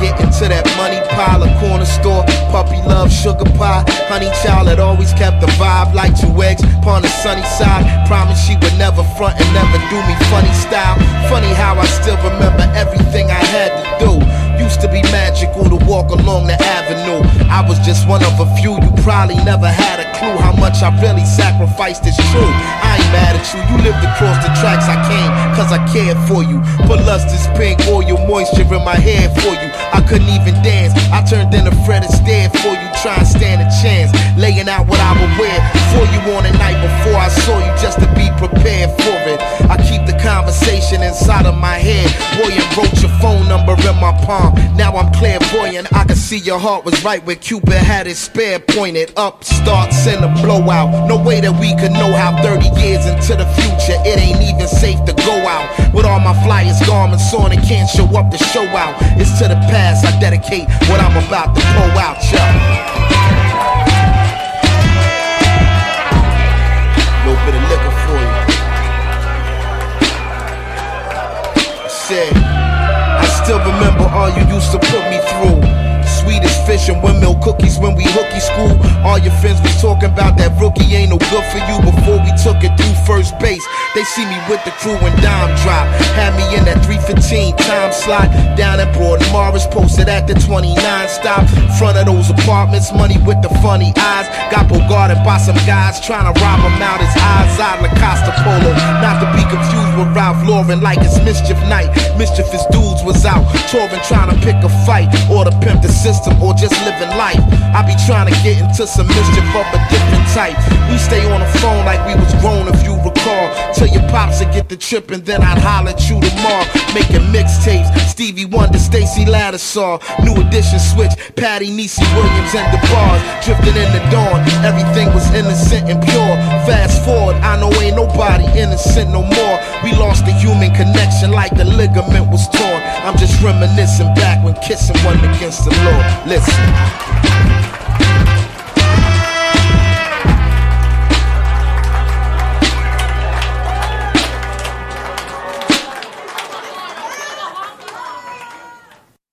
get into that money pile, a corner store, puppy love, sugar pie. Honey child had always kept the vibe like two eggs upon the sunny side. Promise she would never front and never do me funny style. Walk along the avenue. I was just one of a few. You probably never had a clue how much I really sacrificed. It's true. I ain't mad at you. You lived across the tracks I came, cause I cared for you. But Put Luster's Pink Oil moisture in my hair for you. I couldn't even dance. I turned in a Fred Astaire for you. Try and stand a chance. Laying out what I would wear for you on the night before I saw you just to be prepared for it. I keep the conversation inside of my head. Boy, you wrote your phone number in my palm. Now I'm clairvoyant. I can see your heart was right where Cupid had his spear pointed up. Starts in a blowout. No way that we could know how 30 years into the future it ain't even safe to go out. With all my flyers garments on and can't show up to show out. It's to the past I dedicate what I'm about to pull out, yo. Still remember all you used to put me through. Swedish Fish and windmill cookies when we hooky school. All your friends was talking about that rookie ain't no good for you before we took it through first base. They see me with the crew and dime drop. Had me in that 315 time slot down at Broad Morris, posted at the 29 stop. Front of those apartments, money with the funny eyes. Got bogarted by some guys trying to rob him out his eyes. Out Lacoste Polo, not to be with Ralph Lauren like it's mischief night. Mischievous dudes was out touring trying to pick a fight or to pimp the system or just living life. I be trying to get into some mischief of a different type. We stay on the phone Till your pops would get the trip and then I'd holler at you tomorrow. Making mixtapes, Stevie Wonder, Stacy Lattisaw, New Edition Switch, Patty Niecy Williams and the bars. Drifting in the dawn, everything was innocent and pure. Fast forward, I know ain't nobody innocent no more. We lost the human connection like the ligament was torn. I'm just reminiscing back when kissing one against the law. Listen.